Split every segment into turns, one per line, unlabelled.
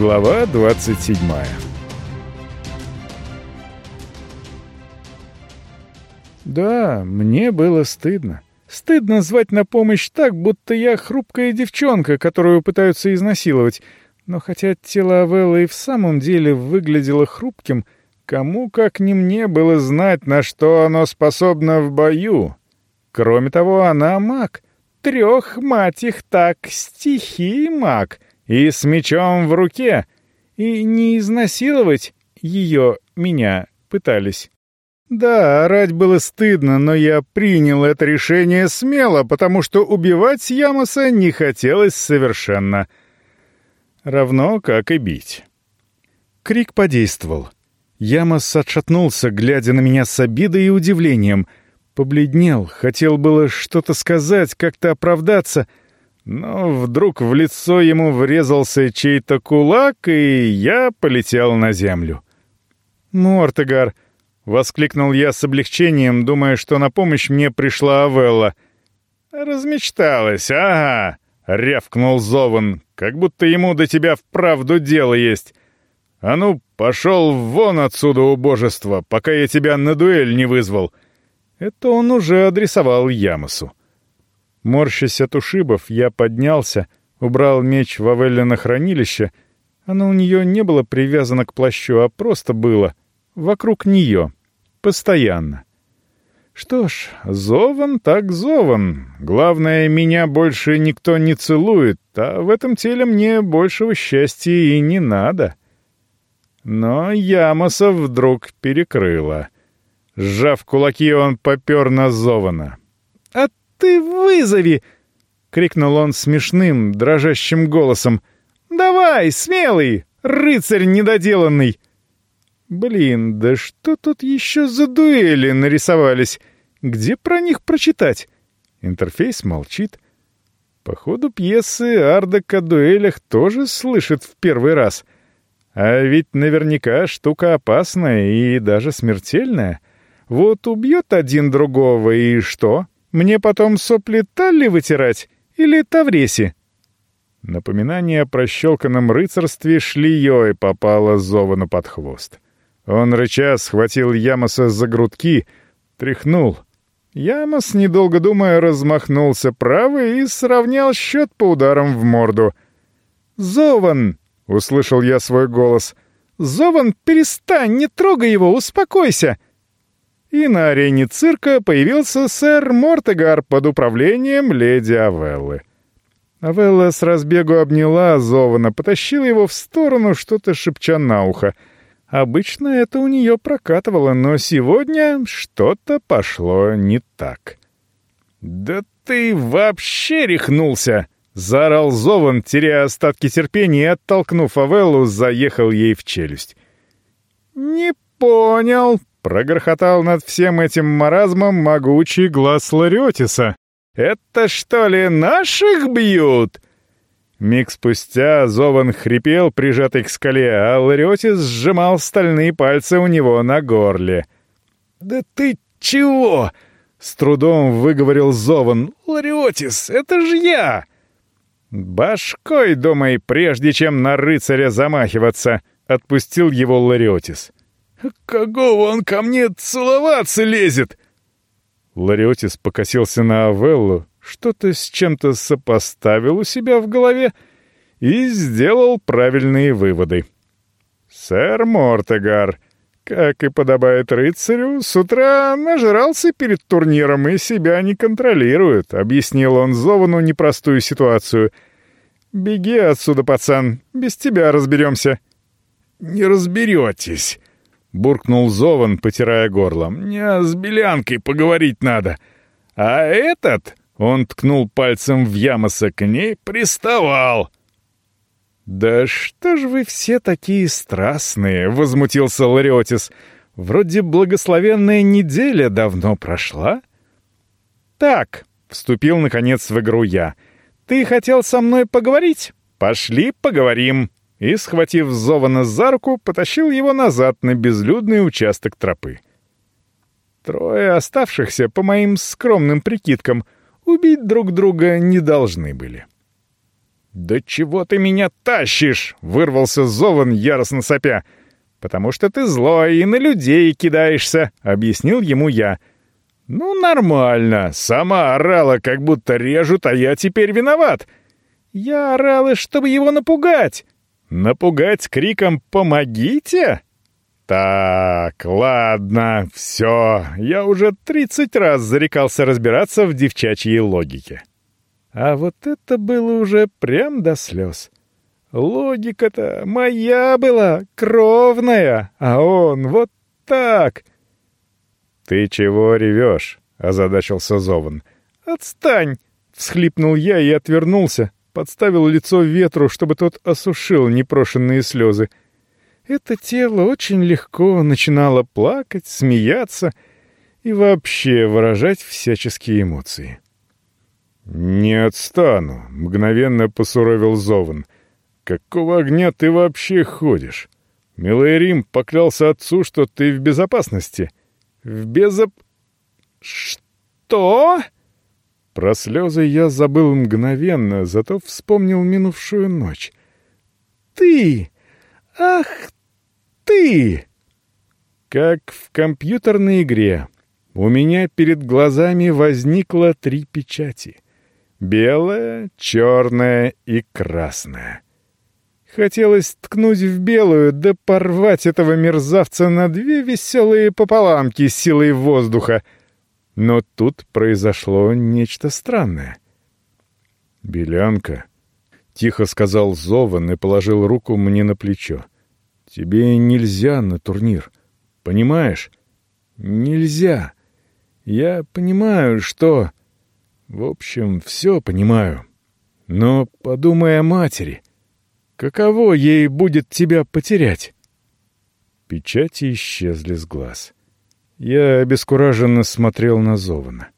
Глава 27 Да, мне было стыдно. Стыдно звать на помощь так, будто я хрупкая девчонка, которую пытаются изнасиловать. Но хотя тело Авеллы и в самом деле выглядело хрупким, кому, как не мне, было знать, на что оно способно в бою. Кроме того, она маг. Трех, мать их так, стихий маг. И с мечом в руке. И не изнасиловать ее, меня, пытались. Да, орать было стыдно, но я принял это решение смело, потому что убивать Ямоса не хотелось совершенно. Равно как и бить. Крик подействовал. Ямос отшатнулся, глядя на меня с обидой и удивлением. Побледнел, хотел было что-то сказать, как-то оправдаться, но вдруг в лицо ему врезался чей-то кулак, и я полетел на землю. «Мортегар!» — воскликнул я с облегчением, думая, что на помощь мне пришла Авелла. «Размечталась, ага!» — рявкнул Зован, как будто ему до тебя вправду дело есть. «А ну, пошел вон отсюда, убожество, пока я тебя на дуэль не вызвал!» Это он уже адресовал Ямосу. Морщась от ушибов, я поднялся, убрал меч в Авеллино хранилище. Оно у нее не было привязано к плащу, а просто было — вокруг нее. Постоянно. Что ж, зован так зован. Главное, меня больше никто не целует, а в этом теле мне большего счастья и не надо. Но Ямоса вдруг перекрыло. Сжав кулаки, он попер на Зована. «А ты вызови!» — крикнул он смешным, дрожащим голосом. «Давай, смелый, рыцарь недоделанный!» Блин, да что тут еще за дуэли нарисовались? Где про них прочитать? Интерфейс молчит. По ходу пьесы Ардек о дуэлях тоже слышит в первый раз. А ведь наверняка штука опасная и даже смертельная. Вот убьет один другого, и что? Мне потом сопли Талли вытирать? Или Тавреси? Напоминание о прощелканном рыцарстве шлеей попало Зовану под хвост. — он, рыча, схватил Ямоса за грудки, тряхнул. Ямос, недолго думая, размахнулся правой и сравнял счет по ударам в морду. «Зован!» — услышал я свой голос. «Зован, перестань, не трогай его, успокойся!» И на арене цирка появился сэр Мортегар под управлением леди Авеллы. Авелла с разбегу обняла Зована, потащила его в сторону, что-то шепча на ухо — Обычно это у нее прокатывало, но сегодня что-то пошло не так. «Да ты вообще рехнулся!» — заорал Зован, теряя остатки терпения и, оттолкнув Авеллу, заехал ей в челюсть. «Не понял!» — прогрохотал над всем этим маразмом могучий глаз Лариотиса. «Это что ли наших бьют?» Миг спустя Зован хрипел, прижатый к скале, а Лариотис сжимал стальные пальцы у него на горле. «Да ты чего?» — с трудом выговорил Зован. «Лариотис, это же я!» «Башкой думай, прежде чем на рыцаря замахиваться!» — отпустил его Лариотис. «Какого он ко мне целоваться лезет?» Лариотис покосился на Авеллу, что-то с чем-то сопоставил у себя в голове и сделал правильные выводы. «Сэр Мортегар, как и подобает рыцарю, с утра нажрался перед турниром и себя не контролирует», — объяснил он Зовану непростую ситуацию. «Беги отсюда, пацан, без тебя разберемся». «Не разберетесь», — буркнул Зован, потирая горло. «Мне с Белянкой поговорить надо. А этот он ткнул пальцем в Ямоса к ней, приставал. «Да что ж вы все такие страстные!» — возмутился Лариотис. «Вроде благословенная неделя давно прошла». «Так», — вступил наконец в игру я, — «ты хотел со мной поговорить? Пошли поговорим!» И, схватив Зована за руку, потащил его назад на безлюдный участок тропы. Трое оставшихся, по моим скромным прикидкам — убить друг друга не должны были. «Да чего ты меня тащишь?» — вырвался Зован, яростно сопя. «Потому что ты злой и на людей кидаешься», — объяснил ему я. «Ну, нормально. Сама орала, как будто режут, а я теперь виноват. Я орала, чтобы его напугать. Напугать криком «Помогите!» Так, ладно, все. Я уже тридцать раз зарекался разбираться в девчачьей логике. А вот это было уже прям до слез. Логика-то моя была, кровная, а он вот так. «Ты чего ревешь?» — озадачился Зован. «Отстань!» — всхлипнул я и отвернулся, подставил лицо ветру, чтобы тот осушил непрошенные слезы. Это тело очень легко начинало плакать, смеяться и вообще выражать всяческие эмоции. «Не отстану», — мгновенно посуровил Зован. «Какого огня ты вообще ходишь? Милый Рим поклялся отцу, что ты в безопасности». «В безоп...» «Что?» Про слезы я забыл мгновенно, зато вспомнил минувшую ночь. «Ты! Ах ты!» Как в компьютерной игре. У меня перед глазами возникло три печати. Белая, черная и красная. Хотелось ткнуть в белую, да порвать этого мерзавца на две веселые пополамки силой воздуха. Но тут произошло нечто странное. «Белянка», — тихо сказал Зован и положил руку мне на плечо. Тебе нельзя на турнир. Понимаешь? Нельзя. Я понимаю, что... В общем, все понимаю. Но подумай о матери. Каково ей будет тебя потерять? Печати исчезли с глаз. Я обескураженно смотрел на Зована.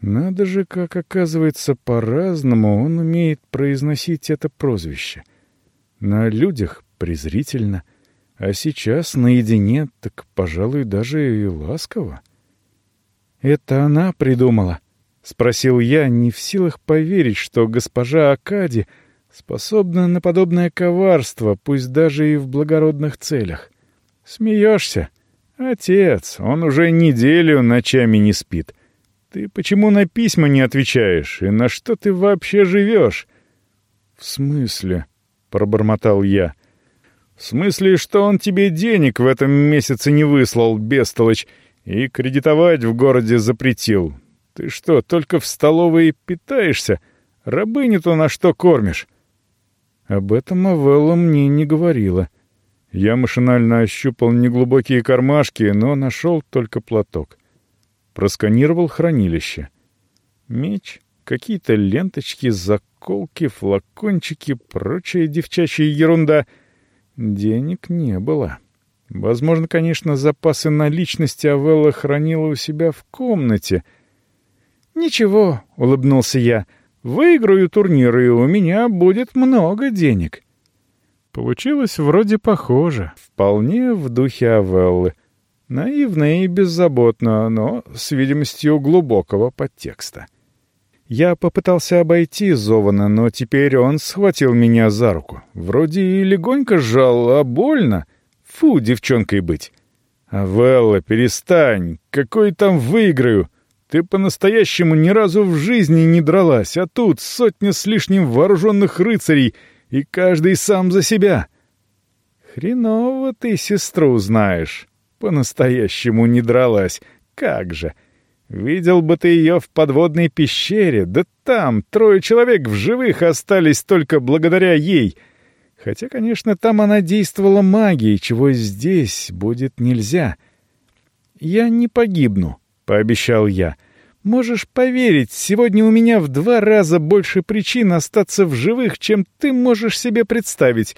Надо же, как оказывается, по-разному он умеет произносить это прозвище. На людях презрительно, а сейчас наедине, так, пожалуй, даже и ласково. «Это она придумала?» — спросил я, не в силах поверить, что госпожа Акади способна на подобное коварство, пусть даже и в благородных целях. «Смеешься? Отец, он уже неделю ночами не спит. Ты почему на письма не отвечаешь, и на что ты вообще живешь?» «В смысле?» — пробормотал я. В смысле, что он тебе денег в этом месяце не выслал, бестолочь, и кредитовать в городе запретил. Ты что, только в столовой питаешься? Рабыню-то на что кормишь?» Об этом Авелла мне не говорила. Я машинально ощупал неглубокие кармашки, но нашел только платок. Просканировал хранилище. Меч, какие-то ленточки, заколки, флакончики, прочая девчачья ерунда — Денег не было. Возможно, конечно, запасы наличности Авелла хранила у себя в комнате. «Ничего», — улыбнулся я, — «выиграю турнир, и у меня будет много денег». Получилось вроде похоже, вполне в духе Авеллы. Наивно и беззаботно, но с видимостью глубокого подтекста. Я попытался обойти Зована, но теперь он схватил меня за руку. Вроде и легонько сжал, а больно. Фу, девчонкой быть. «Авелла, перестань! Какой там выиграю? Ты по-настоящему ни разу в жизни не дралась, а тут сотня с лишним вооруженных рыцарей, и каждый сам за себя!» «Хреново ты сестру знаешь. По-настоящему не дралась. Как же!» Видел бы ты ее в подводной пещере, да там трое человек в живых остались только благодаря ей. Хотя, конечно, там она действовала магией, чего здесь будет нельзя. «Я не погибну», — пообещал я. «Можешь поверить, сегодня у меня в два раза больше причин остаться в живых, чем ты можешь себе представить.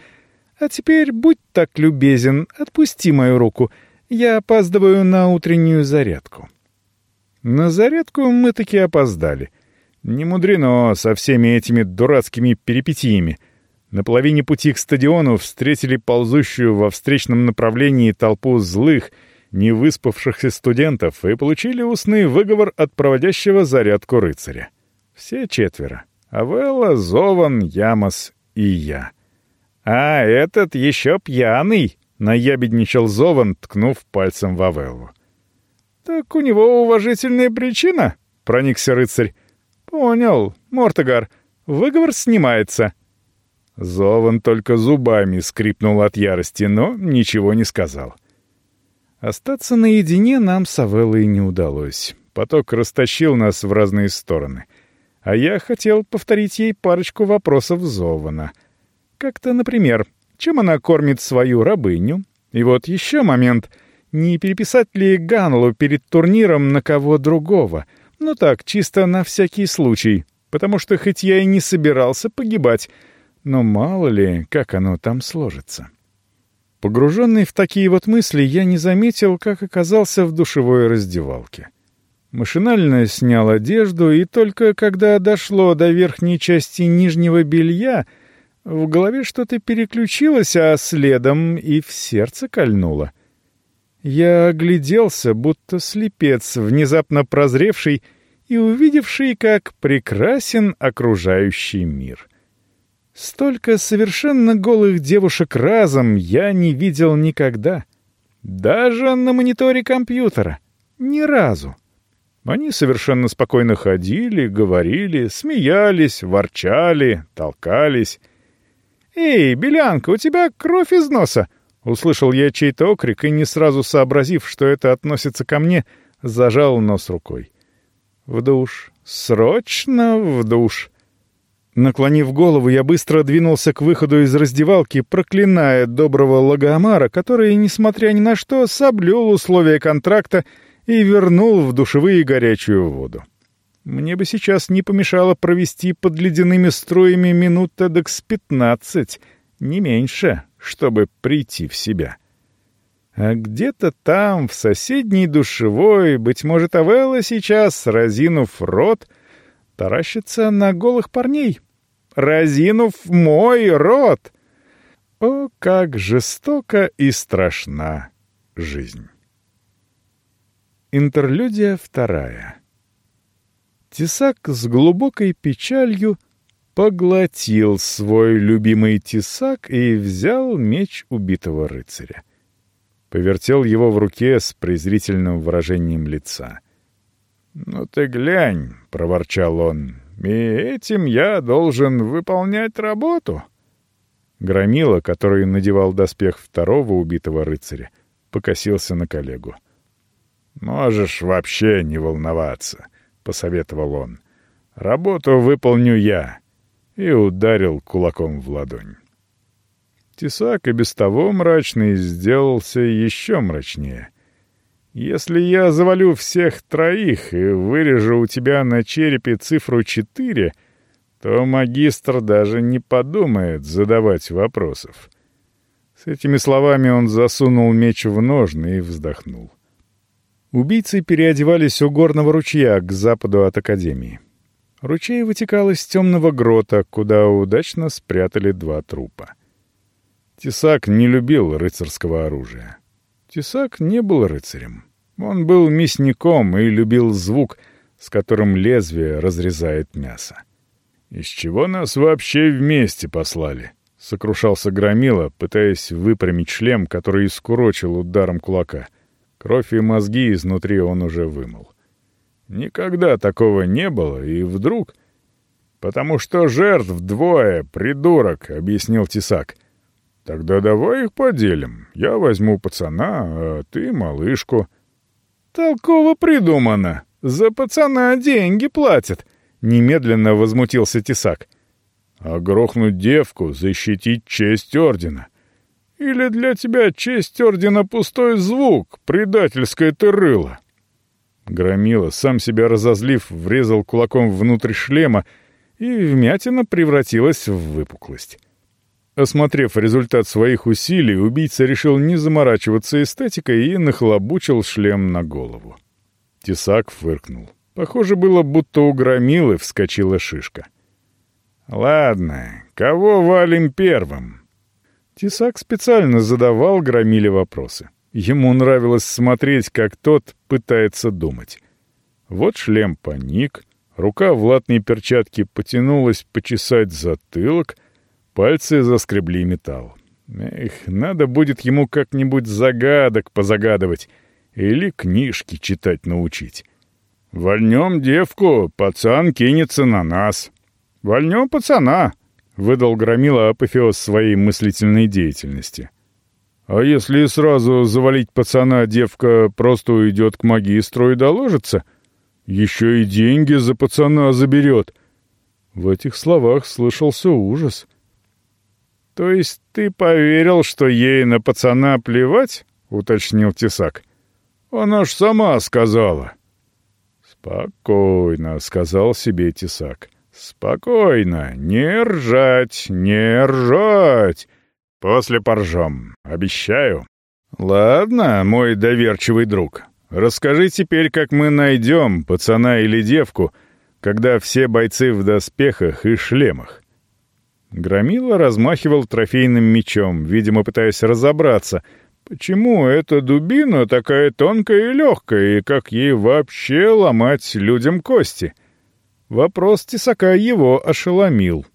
А теперь будь так любезен, отпусти мою руку. Я опаздываю на утреннюю зарядку». На зарядку мы таки опоздали. Не мудрено со всеми этими дурацкими перипетиями. На половине пути к стадиону встретили ползущую во встречном направлении толпу злых, невыспавшихся студентов и получили устный выговор от проводящего зарядку рыцаря. Все четверо. Авелла, Зован, Ямос и я. «А этот еще пьяный!» — наябедничал Зован, ткнув пальцем в Авеллу. «Так у него уважительная причина?» — проникся рыцарь. «Понял, Мортогар. Выговор снимается». Зован только зубами скрипнул от ярости, но ничего не сказал. Остаться наедине нам с Авеллой не удалось. Поток растащил нас в разные стороны. А я хотел повторить ей парочку вопросов Зована — как-то, например, чем она кормит свою рабыню? И вот еще момент. Не переписать ли Ганлу перед турниром на кого другого? Ну так, чисто на всякий случай. Потому что хоть я и не собирался погибать, но мало ли, как оно там сложится. Погруженный в такие вот мысли, я не заметил, как оказался в душевой раздевалке. Машинально снял одежду, и только когда дошло до верхней части нижнего белья — в голове что-то переключилось, а следом и в сердце кольнуло. Я огляделся, будто слепец, внезапно прозревший и увидевший, как прекрасен окружающий мир. Столько совершенно голых девушек разом я не видел никогда. Даже на мониторе компьютера. Ни разу. Они совершенно спокойно ходили, говорили, смеялись, ворчали, толкались — «Эй, Белянка, у тебя кровь из носа!» Услышал я чей-то окрик и, не сразу сообразив, что это относится ко мне, зажал нос рукой. «В душ! Срочно в душ!» Наклонив голову, я быстро двинулся к выходу из раздевалки, проклиная доброго Лагомара, который, несмотря ни на что, соблюл условия контракта и вернул в душевые горячую воду. Мне бы сейчас не помешало провести под ледяными струями минут эдак с пятнадцать, не меньше, чтобы прийти в себя. А где-то там, в соседней душевой, быть может, Авелла сейчас, разинув рот, таращится на голых парней. Разинув мой рот! О, как жестока и страшна жизнь! Интерлюдия вторая Тесак с глубокой печалью поглотил свой любимый тесак и взял меч убитого рыцаря. Повертел его в руке с презрительным выражением лица. «Ну ты глянь», — проворчал он, — «и этим я должен выполнять работу». Громила, который надевал доспех второго убитого рыцаря, покосился на коллегу. «Можешь вообще не волноваться посоветовал он. «Работу выполню я!» и ударил кулаком в ладонь. Тесак и без того мрачный сделался еще мрачнее. «Если я завалю всех троих и вырежу у тебя на черепе цифру четыре, то магистр даже не подумает задавать вопросов». С этими словами он засунул меч в ножны и вздохнул. Убийцы переодевались у горного ручья к западу от Академии. Ручей вытекал из темного грота, куда удачно спрятали два трупа. Тесак не любил рыцарского оружия. Тесак не был рыцарем. Он был мясником и любил звук, с которым лезвие разрезает мясо. «Из чего нас вообще вместе послали?» — сокрушался Громила, пытаясь выпрямить шлем, который искурочил ударом кулака — Кровь и мозги изнутри он уже вымыл. Никогда такого не было, и вдруг... «Потому что жертв двое, придурок», — объяснил Тесак. «Тогда давай их поделим. Я возьму пацана, а ты малышку». «Толково придумано. За пацана деньги платят», — немедленно возмутился Тесак. «А грохнуть девку, защитить честь ордена. Или для тебя честь ордена пустой звук, предательское ты рыло?» Громила, сам себя разозлив, врезал кулаком внутрь шлема, и вмятина превратилась в выпуклость. Осмотрев результат своих усилий, убийца решил не заморачиваться эстетикой и нахлобучил шлем на голову. Тесак фыркнул. Похоже было, будто у громилы вскочила шишка. «Ладно, кого валим первым?» Тесак специально задавал Громиле вопросы. Ему нравилось смотреть, как тот пытается думать. Вот шлем паник, Рука в латной перчатке потянулась почесать затылок, пальцы заскребли металл. Эх, надо будет ему как-нибудь загадок позагадывать или книжки читать научить. «Вольнем девку, пацан кинется на нас». «Вольнем пацана», — выдал Громила апофеоз своей мыслительной деятельности. «А если сразу завалить пацана, девка просто уйдет к магистру и доложится? Еще и деньги за пацана заберет». В этих словах слышался ужас. «То есть ты поверил, что ей на пацана плевать?» — уточнил Тесак. «Она ж сама сказала». «Спокойно», — сказал себе Тесак. «Спокойно, не ржать, не ржать. После поржем, обещаю». «Ладно, мой доверчивый друг, расскажи теперь, как мы найдем пацана или девку, когда все бойцы в доспехах и шлемах». Громила размахивал трофейным мечом, видимо, пытаясь разобраться, почему эта дубина такая тонкая и легкая, и как ей вообще ломать людям кости — Вопрос тесака его ошеломил.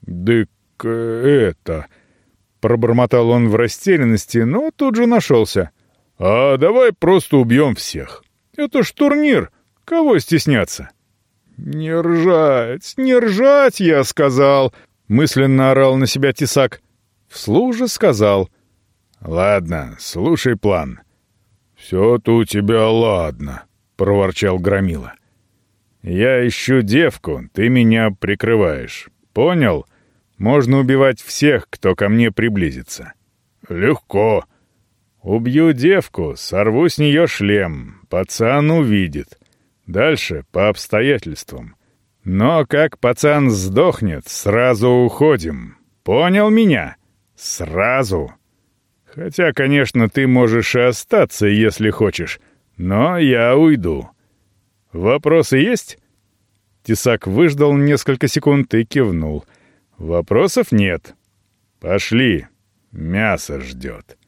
«Дык это...» — пробормотал он в растерянности, но тут же нашелся. «А давай просто убьем всех. Это ж турнир. Кого стесняться?» «Не ржать, не ржать, я сказал!» — мысленно орал на себя тесак. Вслух же сказал. «Ладно, слушай план». «Все-то у тебя ладно», — проворчал Громила. «Я ищу девку, ты меня прикрываешь. Понял? Можно убивать всех, кто ко мне приблизится». «Легко». «Убью девку, сорву с нее шлем, пацан увидит. Дальше по обстоятельствам. Но как пацан сдохнет, сразу уходим. Понял меня? Сразу. Хотя, конечно, ты можешь и остаться, если хочешь, но я уйду». «Вопросы есть?» Тесак выждал несколько секунд и кивнул. «Вопросов нет. Пошли. Мясо ждет».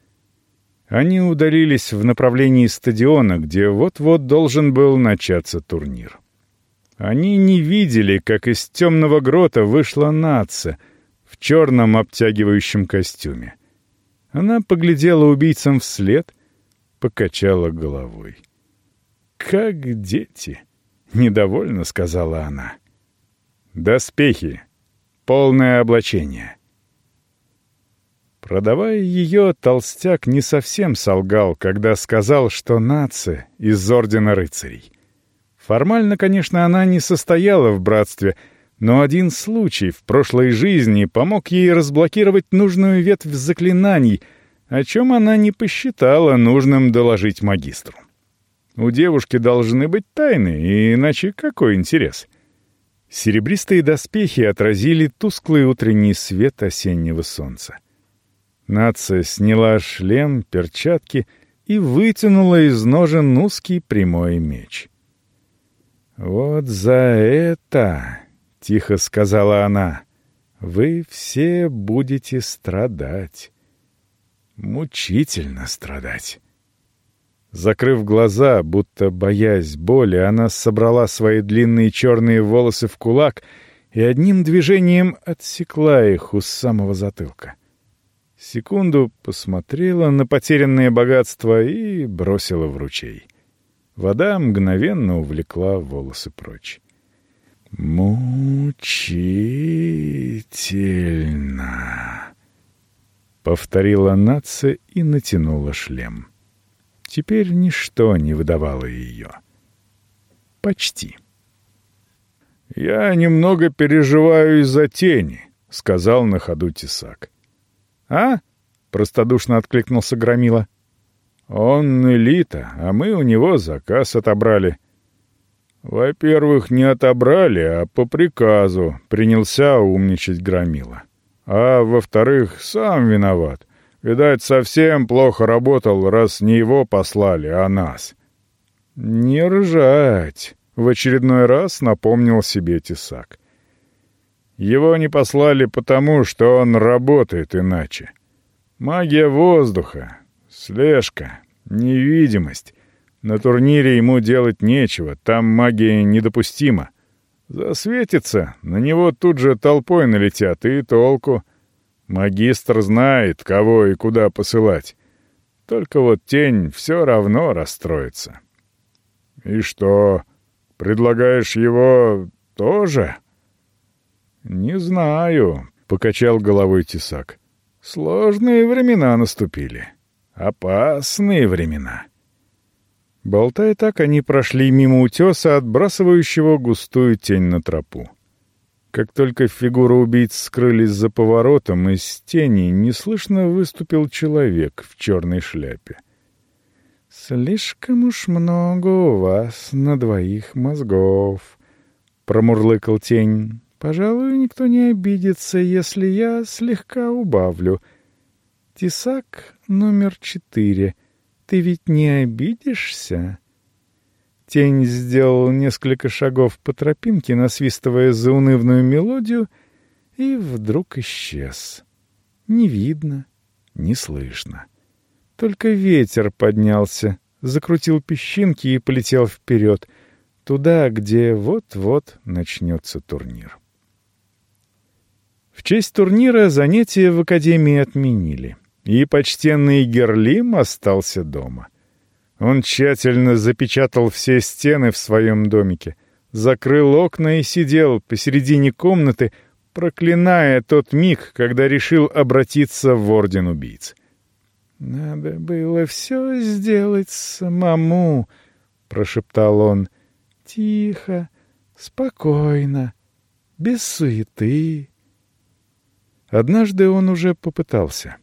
Они удалились в направлении стадиона, где вот-вот должен был начаться турнир. Они не видели, как из темного грота вышла нация в черном обтягивающем костюме. Она поглядела убийцам вслед, покачала головой. «Как дети!» — недовольно сказала она. «Доспехи. Полное облачение». Продавая ее, толстяк не совсем солгал, когда сказал, что нация из Ордена Рыцарей. Формально, конечно, она не состояла в братстве, но один случай в прошлой жизни помог ей разблокировать нужную ветвь заклинаний, о чем она не посчитала нужным доложить магистру. У девушки должны быть тайны, иначе какой интерес? Серебристые доспехи отразили тусклый утренний свет осеннего солнца. Нация сняла шлем, перчатки и вытянула из ножен узкий прямой меч. «Вот за это, — тихо сказала она, — вы все будете страдать. Мучительно страдать». Закрыв глаза, будто боясь боли, она собрала свои длинные черные волосы в кулак и одним движением отсекла их у самого затылка. Секунду посмотрела на потерянное богатство и бросила в ручей. Вода мгновенно увлекла волосы прочь. «Мучительно!» — повторила нация и натянула шлем. — Теперь ничто не выдавало ее. Почти. «Я немного переживаю из-за тени», — сказал на ходу Тесак. «А?» — простодушно откликнулся Громила. «Он элита, а мы у него заказ отобрали». «Во-первых, не отобрали, а по приказу», — принялся умничать Громила. «А во-вторых, сам виноват. Видать, совсем плохо работал, раз не его послали, а нас. «Не ржать!» — в очередной раз напомнил себе Тесак. «Его не послали потому, что он работает иначе. Магия воздуха, слежка, невидимость. На турнире ему делать нечего, там магия недопустима. Засветится, на него тут же толпой налетят, и толку. Магистр знает, кого и куда посылать. Только вот тень все равно расстроится. И что, предлагаешь его тоже? Не знаю, — покачал головой тесак. Сложные времена наступили. Опасные времена. Болтая так, они прошли мимо утеса, отбрасывающего густую тень на тропу. Как только фигуры убийц скрылись за поворотом, из тени неслышно выступил человек в черной шляпе. «Слишком уж много у вас на двоих мозгов», — промурлыкал тень. «Пожалуй, никто не обидится, если я слегка убавлю. Тесак номер четыре. Ты ведь не обидишься?» Тень сделал несколько шагов по тропинке, насвистывая заунывную мелодию, и вдруг исчез. Не видно, не слышно. Только ветер поднялся, закрутил песчинки и полетел вперед, туда, где вот-вот начнется турнир. В честь турнира занятия в академии отменили, и почтенный Герлим остался дома — он тщательно запечатал все стены в своем домике, закрыл окна и сидел посередине комнаты, проклиная тот миг, когда решил обратиться в Орден Убийц. «Надо было все сделать самому», — прошептал он. «Тихо, спокойно, без суеты». Однажды он уже попытался.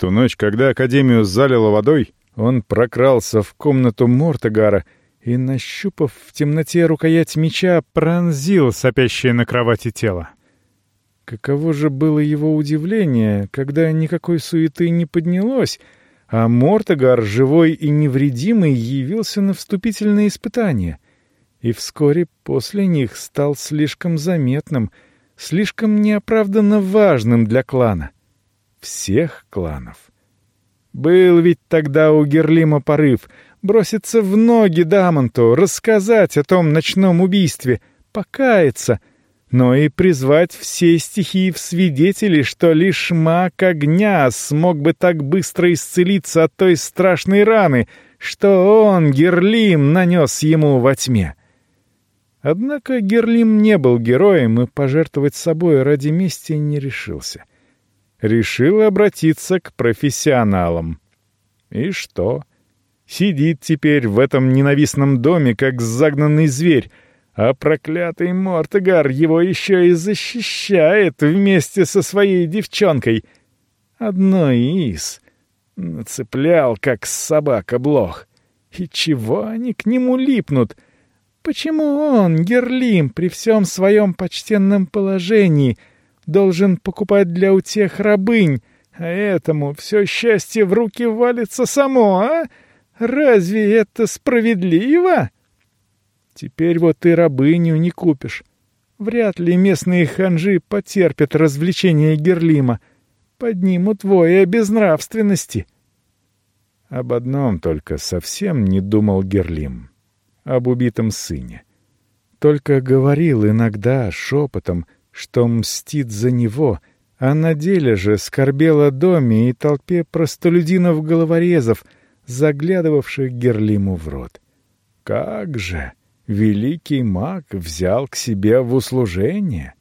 Ту ночь, когда Академию залило водой, он прокрался в комнату Мортегара и, нащупав в темноте рукоять меча, пронзил сопящее на кровати тело. Каково же было его удивление, когда никакой суеты не поднялось, а Мортегар, живой и невредимый, явился на вступительные испытания. И вскоре после них стал слишком заметным, слишком неоправданно важным для клана. Всех кланов. Был ведь тогда у Герлима порыв броситься в ноги Дамонту, рассказать о том ночном убийстве, покаяться, но и призвать все стихии в свидетели, что лишь маг огня смог бы так быстро исцелиться от той страшной раны, что он, Герлим, нанес ему во тьме. Однако Герлим не был героем и пожертвовать собой ради мести не решился решил обратиться к профессионалам. И что? Сидит теперь в этом ненавистном доме, как загнанный зверь, а проклятый Мортегар его еще и защищает вместе со своей девчонкой. Одной из. Нацеплял, как собака блох. И чего они к нему липнут? Почему он, Герлим, при всем своем почтенном положении — должен покупать для утех рабынь, а этому все счастье в руки валится само, а? Разве это справедливо? Теперь вот и рабыню не купишь. Вряд ли местные ханжи потерпят развлечения Герлима. Поднимут воя безнравственности. Об одном только совсем не думал Герлим. Об убитом сыне. Только говорил иногда шепотом — что мстит за него, а на деле же скорбел о доме и толпе простолюдинов-головорезов, заглядывавших Герлиму в рот. Как же! Великий маг взял к себе в услужение.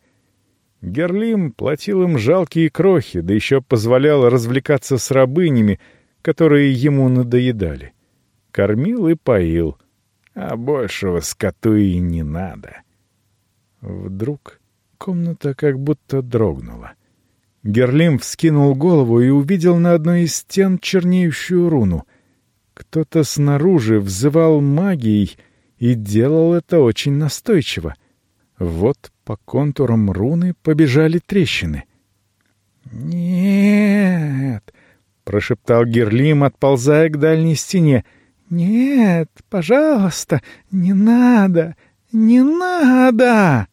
Герлим платил им жалкие крохи, да еще позволял развлекаться с рабынями, которые ему надоедали. Кормил и поил, а большего скоту и не надо. Вдруг Комната как будто дрогнула. Герлим вскинул голову и увидел на одной из стен чернеющую руну. Кто-то снаружи взывал магией и делал это очень настойчиво. Вот по контурам руны побежали трещины. «Нет!» — прошептал Герлим, отползая к дальней стене. «Нет, пожалуйста, не надо, не надо!»